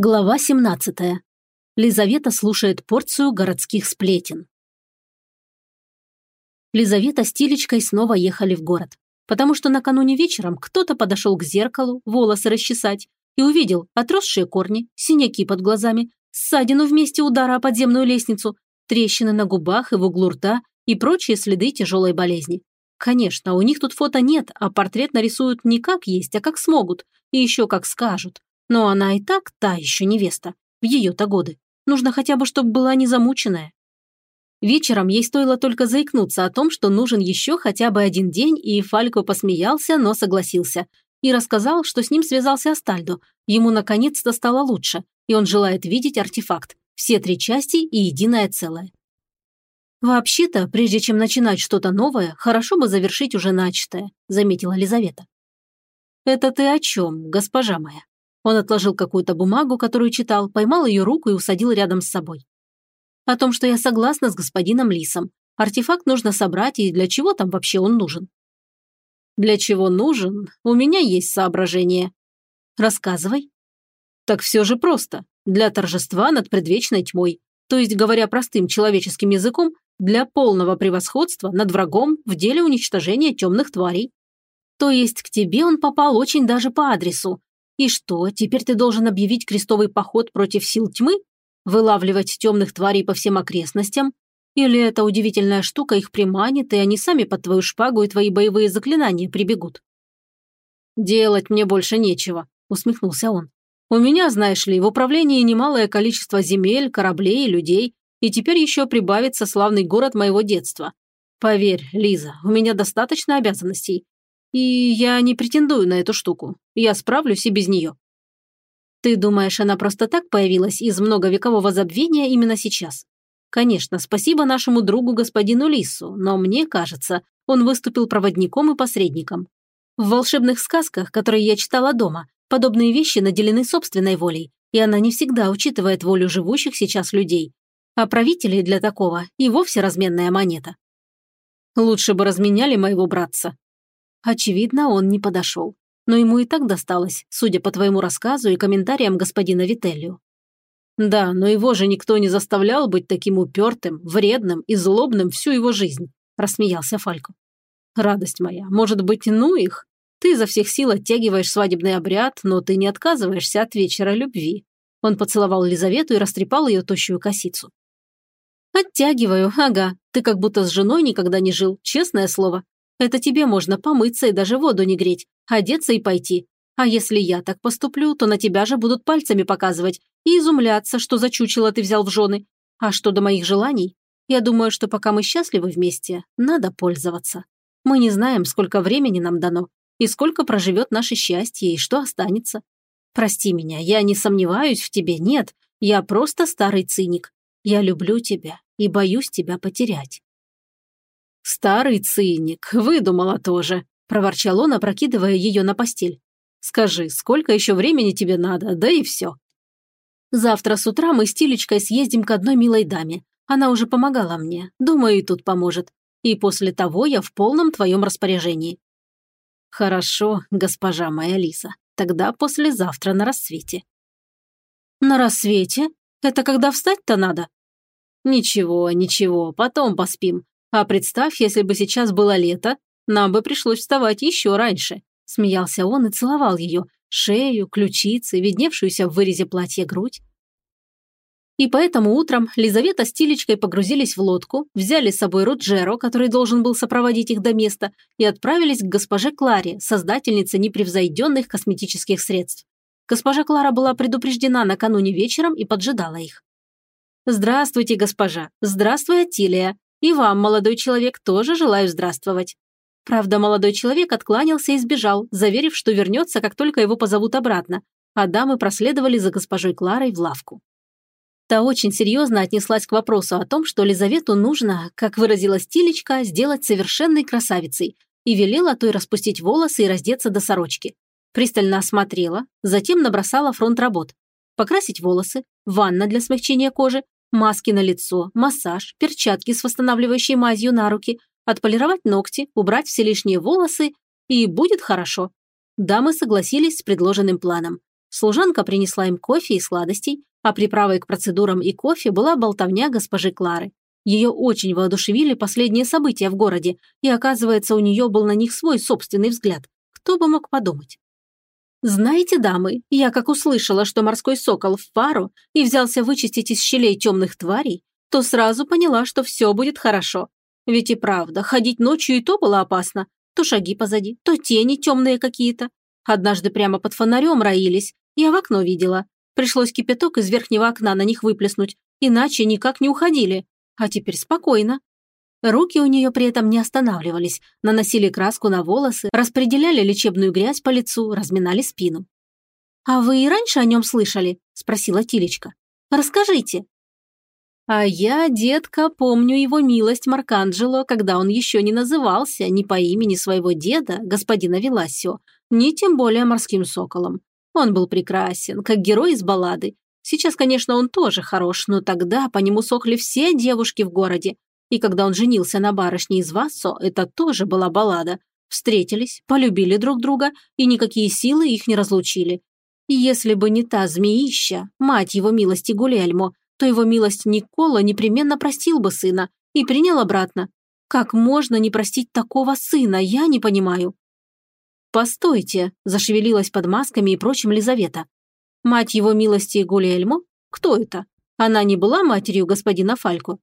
Глава 17. Лизавета слушает порцию городских сплетен. Лизавета с Тилечкой снова ехали в город, потому что накануне вечером кто-то подошел к зеркалу волосы расчесать и увидел отросшие корни, синяки под глазами, ссадину в месте удара о подземную лестницу, трещины на губах и в углу рта и прочие следы тяжелой болезни. Конечно, у них тут фото нет, а портрет нарисуют не как есть, а как смогут, и еще как скажут. Но она и так та еще невеста. В ее-то годы. Нужно хотя бы, чтобы была незамученная. Вечером ей стоило только заикнуться о том, что нужен еще хотя бы один день, и Фалько посмеялся, но согласился. И рассказал, что с ним связался Астальдо. Ему наконец-то стало лучше, и он желает видеть артефакт. Все три части и единое целое. «Вообще-то, прежде чем начинать что-то новое, хорошо бы завершить уже начатое», – заметила Лизавета. «Это ты о чем, госпожа моя?» Он отложил какую-то бумагу, которую читал, поймал ее руку и усадил рядом с собой. «О том, что я согласна с господином Лисом. Артефакт нужно собрать, и для чего там вообще он нужен?» «Для чего нужен? У меня есть соображение». «Рассказывай». «Так все же просто. Для торжества над предвечной тьмой. То есть, говоря простым человеческим языком, для полного превосходства над врагом в деле уничтожения темных тварей. То есть к тебе он попал очень даже по адресу, и что, теперь ты должен объявить крестовый поход против сил тьмы? Вылавливать темных тварей по всем окрестностям? Или эта удивительная штука их приманит, и они сами под твою шпагу и твои боевые заклинания прибегут? «Делать мне больше нечего», – усмехнулся он. «У меня, знаешь ли, в управлении немалое количество земель, кораблей и людей, и теперь еще прибавится славный город моего детства. Поверь, Лиза, у меня достаточно обязанностей, и я не претендую на эту штуку. Я справлюсь и без нее. Ты думаешь, она просто так появилась из многовекового забвения именно сейчас? Конечно, спасибо нашему другу господину Лису, но мне кажется, он выступил проводником и посредником. В волшебных сказках, которые я читала дома, подобные вещи наделены собственной волей, и она не всегда учитывает волю живущих сейчас людей. А правители для такого и вовсе разменная монета. Лучше бы разменяли моего братца, Очевидно, он не подошел. Но ему и так досталось, судя по твоему рассказу и комментариям господина Вителлио. Да, но его же никто не заставлял быть таким упертым, вредным и злобным всю его жизнь, рассмеялся Фалько. Радость моя, может быть, ну их? Ты изо всех сил оттягиваешь свадебный обряд, но ты не отказываешься от вечера любви. Он поцеловал Лизавету и растрепал ее тощую косицу. «Оттягиваю, ага. Ты как будто с женой никогда не жил, честное слово. Это тебе можно помыться и даже воду не греть, одеться и пойти. А если я так поступлю, то на тебя же будут пальцами показывать и изумляться, что за чучело ты взял в жены. А что до моих желаний? Я думаю, что пока мы счастливы вместе, надо пользоваться. Мы не знаем, сколько времени нам дано, и сколько проживет наше счастье, и что останется. Прости меня, я не сомневаюсь в тебе, нет, я просто старый циник. Я люблю тебя и боюсь тебя потерять. «Старый циник, выдумала тоже», – проворчал он, опрокидывая ее на постель. «Скажи, сколько еще времени тебе надо, да и все». «Завтра с утра мы с Тилечкой съездим к одной милой даме. Она уже помогала мне, думаю, и тут поможет. И после того я в полном твоем распоряжении». «Хорошо, госпожа моя Лиса. Тогда послезавтра на рассвете». «На рассвете? Это когда встать-то надо?» «Ничего, ничего, потом поспим. А представь, если бы сейчас было лето, нам бы пришлось вставать еще раньше. Смеялся он и целовал ее, шею, ключицы, видневшуюся в вырезе платья грудь. И поэтому утром Лизавета с Тилечкой погрузились в лодку, взяли с собой Роджеро, который должен был сопроводить их до места, и отправились к госпоже Кларе, создательнице непревзойденных косметических средств. Госпожа Клара была предупреждена накануне вечером и поджидала их. «Здравствуйте, госпожа! Здравствуй, Атилия!» И вам, молодой человек, тоже желаю здравствовать. Правда, молодой человек откланялся и сбежал, заверив, что вернется, как только его позовут обратно, а дамы проследовали за госпожой Кларой в лавку. Та очень серьезно отнеслась к вопросу о том, что Лизавету нужно, как выразилась Тилечка, сделать совершенной красавицей, и велела той распустить волосы и раздеться до сорочки. Пристально осмотрела, затем набросала фронт работ. Покрасить волосы, ванна для смягчения кожи, Маски на лицо, массаж, перчатки с восстанавливающей мазью на руки, отполировать ногти, убрать все лишние волосы, и будет хорошо. Дамы согласились с предложенным планом. Служанка принесла им кофе и сладостей, а приправой к процедурам и кофе была болтовня госпожи Клары. Ее очень воодушевили последние события в городе, и, оказывается, у нее был на них свой собственный взгляд. Кто бы мог подумать? «Знаете, дамы, я как услышала, что морской сокол в пару и взялся вычистить из щелей темных тварей, то сразу поняла, что все будет хорошо. Ведь и правда, ходить ночью и то было опасно. То шаги позади, то тени темные какие-то. Однажды прямо под фонарем роились, я в окно видела. Пришлось кипяток из верхнего окна на них выплеснуть, иначе никак не уходили. А теперь спокойно. Руки у нее при этом не останавливались, наносили краску на волосы, распределяли лечебную грязь по лицу, разминали спину. «А вы и раньше о нем слышали?» – спросила Тилечка. «Расскажите». «А я, детка, помню его милость Марканджело, когда он еще не назывался ни по имени своего деда, господина Веласио, ни тем более морским соколом. Он был прекрасен, как герой из баллады. Сейчас, конечно, он тоже хорош, но тогда по нему сохли все девушки в городе. И когда он женился на барышне из Вассо, это тоже была баллада. Встретились, полюбили друг друга, и никакие силы их не разлучили. И если бы не та змеища, мать его милости Гулельмо, то его милость Никола непременно простил бы сына и принял обратно. Как можно не простить такого сына, я не понимаю. «Постойте», – зашевелилась под масками и прочим Лизавета. «Мать его милости Гулиэльмо? Кто это? Она не была матерью господина Фалько?»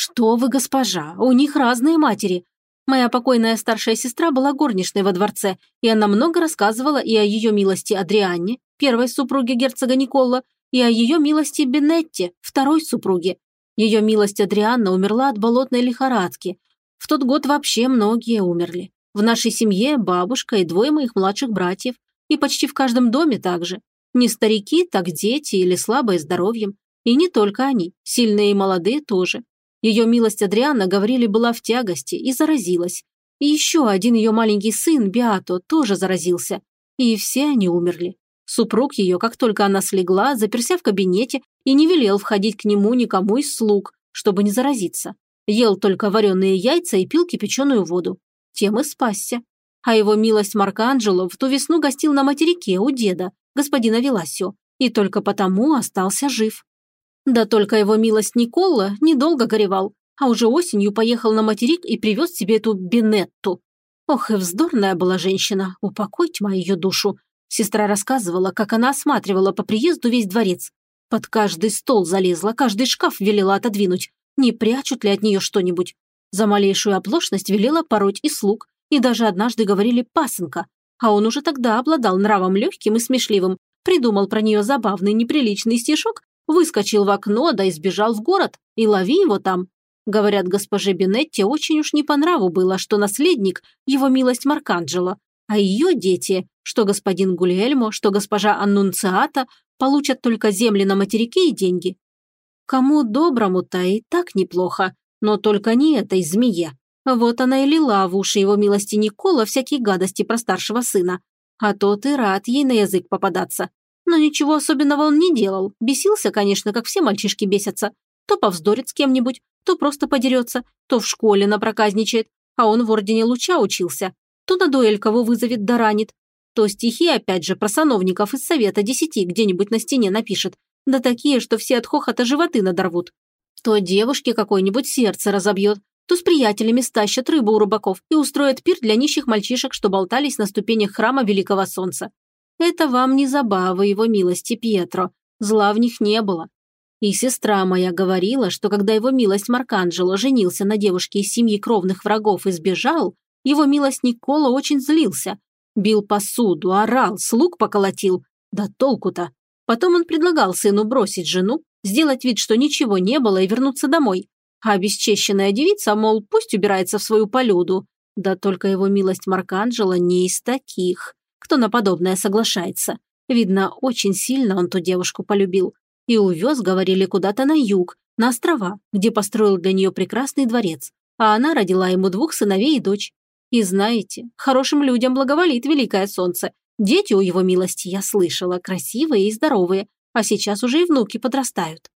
«Что вы, госпожа, у них разные матери. Моя покойная старшая сестра была горничной во дворце, и она много рассказывала и о ее милости Адрианне, первой супруге герцога Никола, и о ее милости Бенетте, второй супруге. Ее милость Адрианна умерла от болотной лихорадки. В тот год вообще многие умерли. В нашей семье бабушка и двое моих младших братьев. И почти в каждом доме также. Не старики, так дети или слабые здоровьем. И не только они, сильные и молодые тоже. Ее милость Адриана, говорили, была в тягости и заразилась. И еще один ее маленький сын, Биато, тоже заразился. И все они умерли. Супруг ее, как только она слегла, заперся в кабинете и не велел входить к нему никому из слуг, чтобы не заразиться. Ел только вареные яйца и пил кипяченую воду тем и спасся. А его милость Марканджело в ту весну гостил на материке у деда, господина Веласио, и только потому остался жив. Да только его милость Никола недолго горевал, а уже осенью поехал на материк и привез себе эту Бенетту. Ох, и вздорная была женщина, упокой тьма ее душу. Сестра рассказывала, как она осматривала по приезду весь дворец. Под каждый стол залезла, каждый шкаф велела отодвинуть. Не прячут ли от нее что-нибудь? За малейшую оплошность велела пороть и слуг, и даже однажды говорили «пасынка», а он уже тогда обладал нравом легким и смешливым, придумал про нее забавный неприличный стишок, выскочил в окно, да и сбежал в город, и лови его там. Говорят, госпоже Бенетти очень уж не по нраву было, что наследник – его милость Марканджело, а ее дети, что господин Гульельмо, что госпожа Аннунциата, получат только земли на материке и деньги. Кому доброму-то и так неплохо, но только не этой змее. Вот она и лила в уши его милости Никола всякие гадости про старшего сына. А тот и рад ей на язык попадаться. Но ничего особенного он не делал. Бесился, конечно, как все мальчишки бесятся. То повздорит с кем-нибудь, то просто подерется, то в школе напроказничает, а он в Ордене Луча учился. То на дуэль кого вызовет да ранит. То стихи, опять же, про сановников из Совета Десяти где-нибудь на стене напишет. Да такие, что все от хохота животы надорвут. То девушке какой-нибудь сердце разобьет, то с приятелями стащат рыбу у рыбаков и устроят пир для нищих мальчишек, что болтались на ступенях храма Великого Солнца. Это вам не забава его милости, Пьетро. Зла в них не было. И сестра моя говорила, что когда его милость Марканджело женился на девушке из семьи кровных врагов и сбежал, его милость Никола очень злился. Бил посуду, орал, слуг поколотил. Да толку-то. Потом он предлагал сыну бросить жену, сделать вид, что ничего не было, и вернуться домой. А обесчещенная девица, мол, пусть убирается в свою полюду. Да только его милость Марканджело не из таких, кто на подобное соглашается. Видно, очень сильно он ту девушку полюбил. И увез, говорили, куда-то на юг, на острова, где построил для нее прекрасный дворец. А она родила ему двух сыновей и дочь. И знаете, хорошим людям благоволит великое солнце. Дети у его милости, я слышала, красивые и здоровые, а сейчас уже и внуки подрастают.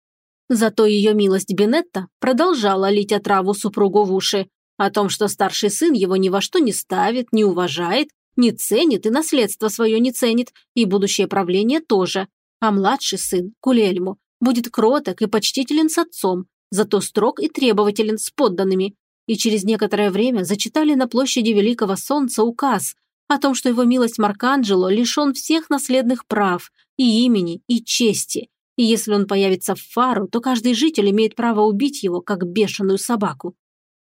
Зато ее милость Бенетта продолжала лить отраву супругу в уши о том, что старший сын его ни во что не ставит, не уважает Не ценит и наследство свое не ценит, и будущее правление тоже. А младший сын, Кулельму, будет кроток и почтителен с отцом, зато строг и требователен с подданными. И через некоторое время зачитали на площади Великого Солнца указ о том, что его милость Марканджело лишен всех наследных прав, и имени, и чести, и если он появится в фару, то каждый житель имеет право убить его, как бешеную собаку.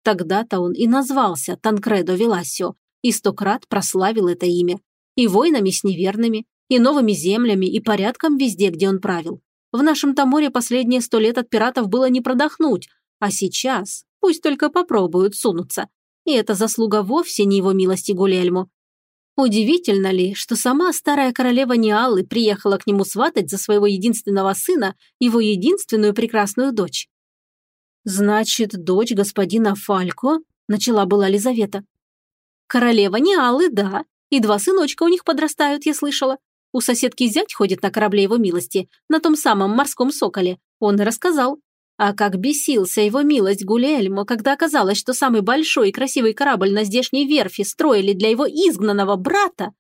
Тогда-то он и назвался Танкредо Веласио, и сто крат прославил это имя. И войнами с неверными, и новыми землями, и порядком везде, где он правил. В нашем Таморе последние сто лет от пиратов было не продохнуть, а сейчас пусть только попробуют сунуться. И это заслуга вовсе не его милости Гулельму, Удивительно ли, что сама старая королева Ниалы приехала к нему сватать за своего единственного сына его единственную прекрасную дочь? «Значит, дочь господина Фалько?» – начала была Лизавета. «Королева Ниалы, да. И два сыночка у них подрастают, я слышала. У соседки зять ходит на корабле его милости, на том самом морском соколе. Он рассказал. А как бесился его милость Гулельмо, когда оказалось, что самый большой и красивый корабль на здешней верфи строили для его изгнанного брата.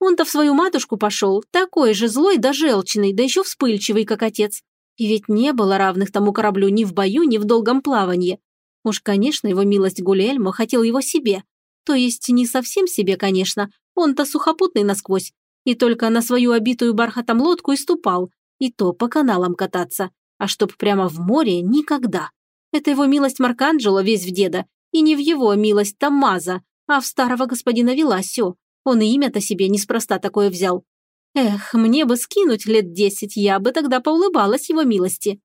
Он-то в свою матушку пошел, такой же злой да желчный, да еще вспыльчивый, как отец. И ведь не было равных тому кораблю ни в бою, ни в долгом плавании. Уж, конечно, его милость Гулельмо хотел его себе. То есть не совсем себе, конечно, он-то сухопутный насквозь. И только на свою обитую бархатом лодку и ступал, и то по каналам кататься а чтоб прямо в море никогда. Это его милость Марканджело весь в деда, и не в его милость Тамаза, а в старого господина Веласио. Он и имя-то себе неспроста такое взял. Эх, мне бы скинуть лет десять, я бы тогда поулыбалась его милости.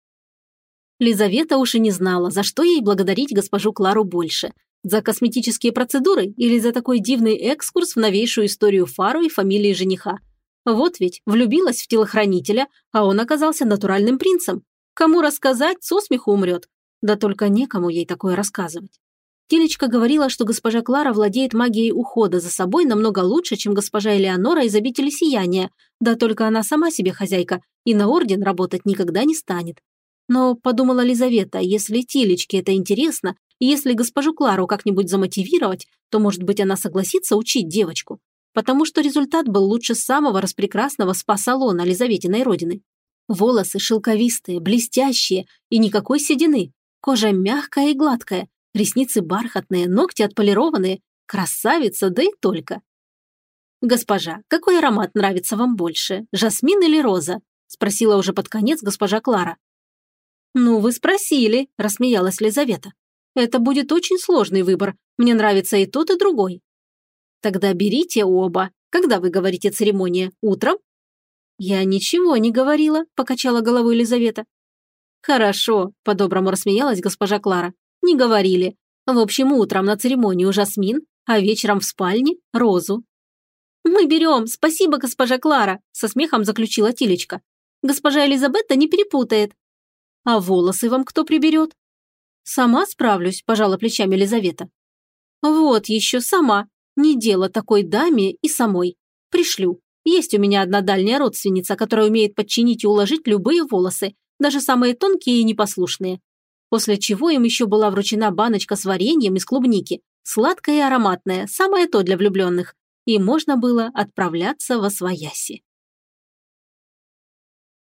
Лизавета уж и не знала, за что ей благодарить госпожу Клару больше. За косметические процедуры или за такой дивный экскурс в новейшую историю Фару и фамилии жениха. Вот ведь влюбилась в телохранителя, а он оказался натуральным принцем. Кому рассказать, со смеху умрет. Да только некому ей такое рассказывать. Телечка говорила, что госпожа Клара владеет магией ухода за собой намного лучше, чем госпожа Элеонора из обители сияния, да только она сама себе хозяйка и на орден работать никогда не станет. Но, подумала Лизавета, если Тилечке это интересно, и если госпожу Клару как-нибудь замотивировать, то, может быть, она согласится учить девочку. Потому что результат был лучше самого распрекрасного спа-салона Лизаветиной родины. Волосы шелковистые, блестящие и никакой седины. Кожа мягкая и гладкая, ресницы бархатные, ногти отполированные. Красавица, да и только. «Госпожа, какой аромат нравится вам больше, жасмин или роза?» спросила уже под конец госпожа Клара. «Ну, вы спросили», – рассмеялась Лизавета. «Это будет очень сложный выбор. Мне нравится и тот, и другой». «Тогда берите оба. Когда вы говорите церемония? Утром?» «Я ничего не говорила», – покачала головой Елизавета. «Хорошо», – по-доброму рассмеялась госпожа Клара. «Не говорили. В общем, утром на церемонию жасмин, а вечером в спальне – розу». «Мы берем, спасибо, госпожа Клара», – со смехом заключила Тилечка. «Госпожа Элизабетта не перепутает». «А волосы вам кто приберет?» «Сама справлюсь», – пожала плечами Елизавета. «Вот еще сама. Не дело такой даме и самой. Пришлю. Есть у меня одна дальняя родственница, которая умеет подчинить и уложить любые волосы, даже самые тонкие и непослушные. После чего им еще была вручена баночка с вареньем из клубники, сладкая и ароматная, самое то для влюбленных, и можно было отправляться во свояси.